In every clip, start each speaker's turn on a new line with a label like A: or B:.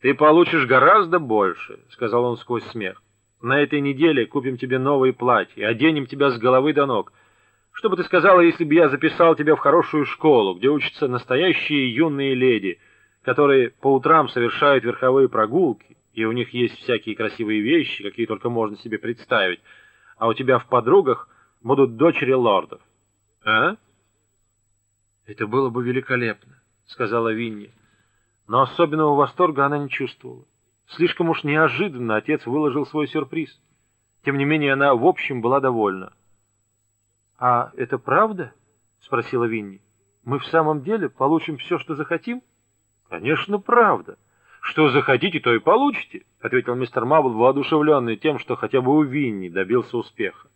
A: «Ты получишь гораздо больше», — сказал он сквозь смех. «На этой неделе купим тебе новые платья, оденем тебя с головы до ног. Что бы ты сказала, если бы я записал тебя в хорошую школу, где учатся настоящие юные леди, которые по утрам совершают верховые прогулки, и у них есть всякие красивые вещи, какие только можно себе представить, а у тебя в подругах будут дочери лордов? А?» «Это было бы великолепно», — сказала Винни но особенного восторга она не чувствовала. Слишком уж неожиданно отец выложил свой сюрприз. Тем не менее, она в общем была довольна. «А это правда?» — спросила Винни. «Мы в самом деле получим все, что захотим?» «Конечно, правда. Что захотите, то и получите», — ответил мистер Мабл, воодушевленный тем, что хотя бы у Винни добился успеха.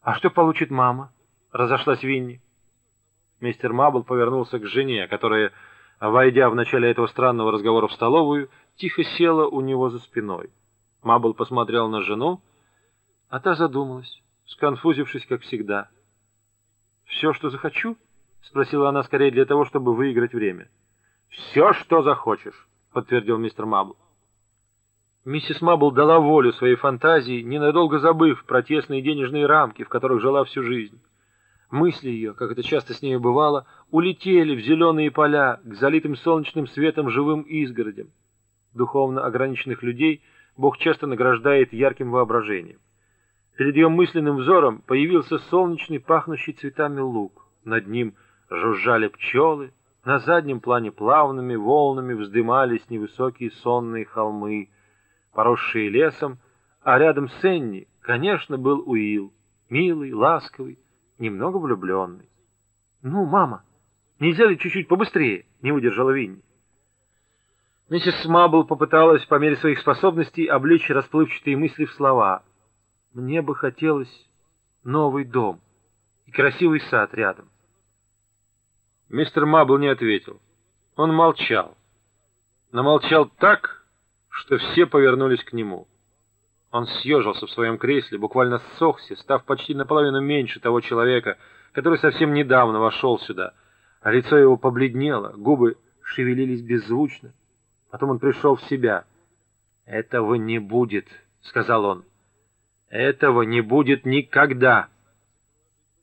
A: «А что получит мама?» — разошлась Винни. Мистер Мабл повернулся к жене, которая войдя в начале этого странного разговора в столовую, тихо села у него за спиной. Мабл посмотрел на жену, а та задумалась, сконфузившись, как всегда. «Все, что захочу?» — спросила она скорее для того, чтобы выиграть время. «Все, что захочешь», — подтвердил мистер Мабл. Миссис Мабл дала волю своей фантазии, ненадолго забыв про тесные денежные рамки, в которых жила всю жизнь. Мысли ее, как это часто с ней бывало, улетели в зеленые поля, к залитым солнечным светом живым изгородям. Духовно ограниченных людей Бог часто награждает ярким воображением. Перед ее мысленным взором появился солнечный, пахнущий цветами луг. Над ним жужжали пчелы, на заднем плане плавными волнами вздымались невысокие сонные холмы, поросшие лесом, а рядом с Энни, конечно, был Уилл, милый, ласковый, немного влюбленный. «Ну, мама, нельзя ли чуть-чуть побыстрее?» — не выдержала Винни. Миссис Мабл попыталась по мере своих способностей облечь расплывчатые мысли в слова. «Мне бы хотелось новый дом и красивый сад рядом». Мистер Мабл не ответил. Он молчал. Но молчал так, что все повернулись к нему. Он съежился в своем кресле, буквально ссохся, став почти наполовину меньше того человека, который совсем недавно вошел сюда. А лицо его побледнело, губы шевелились беззвучно. Потом он пришел в себя. «Этого не будет», — сказал он. «Этого не будет никогда».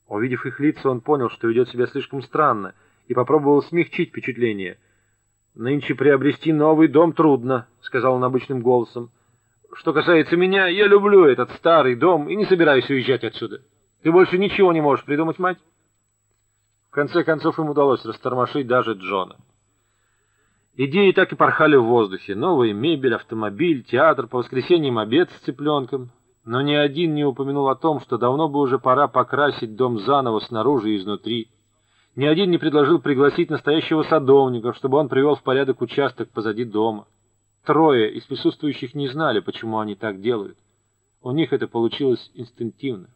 A: Увидев их лица, он понял, что ведет себя слишком странно, и попробовал смягчить впечатление. «Нынче приобрести новый дом трудно», — сказал он обычным голосом. Что касается меня, я люблю этот старый дом и не собираюсь уезжать отсюда. Ты больше ничего не можешь придумать, мать?» В конце концов, им удалось растормошить даже Джона. Идеи так и порхали в воздухе. Новая мебель, автомобиль, театр, по воскресеньям обед с цыпленком. Но ни один не упомянул о том, что давно бы уже пора покрасить дом заново снаружи и изнутри. Ни один не предложил пригласить настоящего садовника, чтобы он привел в порядок участок позади дома. Трое из присутствующих не знали, почему они так делают. У них это получилось инстинктивно.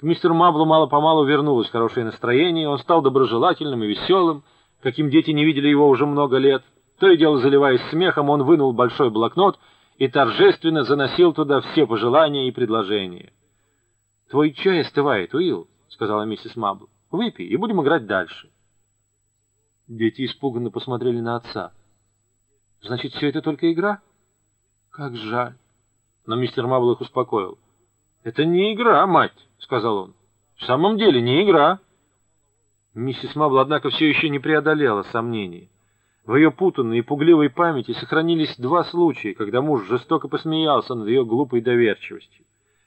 A: К мистеру Маблу мало-помалу вернулось хорошее настроение, он стал доброжелательным и веселым, каким дети не видели его уже много лет. То и дело, заливаясь смехом, он вынул большой блокнот и торжественно заносил туда все пожелания и предложения. «Твой чай остывает, Уилл», — сказала миссис Мабл. «Выпей, и будем играть дальше». Дети испуганно посмотрели на отца. Значит, все это только игра? Как жаль. Но мистер Мабл их успокоил. Это не игра, мать, сказал он. В самом деле не игра. Миссис Мабл, однако, все еще не преодолела сомнений. В ее путанной и пугливой памяти сохранились два случая, когда муж жестоко посмеялся над ее глупой доверчивостью.